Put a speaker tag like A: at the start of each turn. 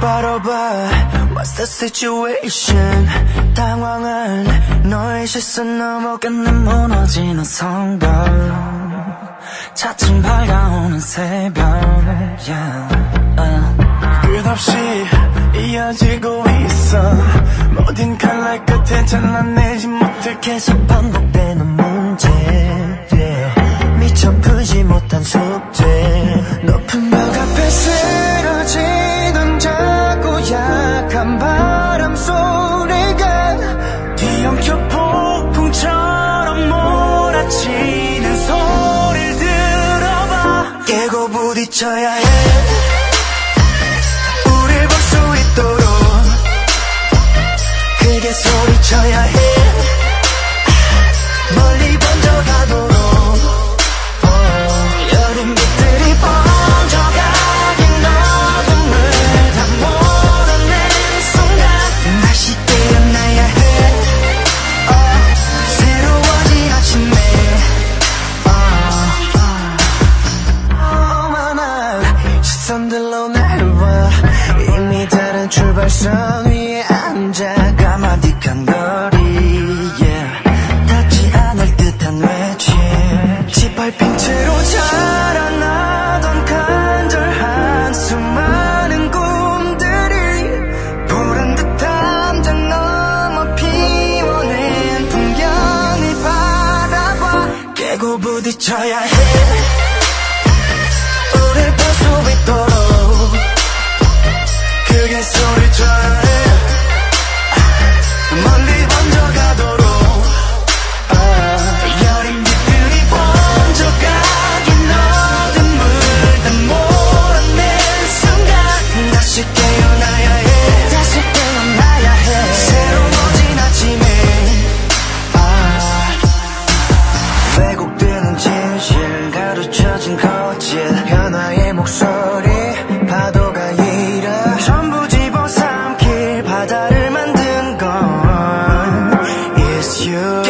A: 똑바로 봐. What's the situation? 당황한 너의 시선 넘어 끝내 무너지는 성벽. 차츰 밝아오는 새벽. Yeah. uh.
B: 끝없이 이어지고 있어. 모든 칼날 끝에 잘라내지 못해
A: 계속 반복되는 문제. Yeah. 미처 풀지 못한 숙제. 높은 벽 앞에 쓰 깨고 부딪혀야 해 선들로 날봐 이미 다른 출발선 위에 앉아 까마득한 거리 yeah. 닿지 않을 듯한 외침. 짓밟힌 채로 자라나던 간절한 수많은 꿈들이 보란 듯 담장 넘어 피워낸 풍경을 바라봐. 깨고 부딪혀야 해 젖은 거짓 변화의 목소리 파도가 일어 전부 집어삼킬 바다를 만든 건 It's you.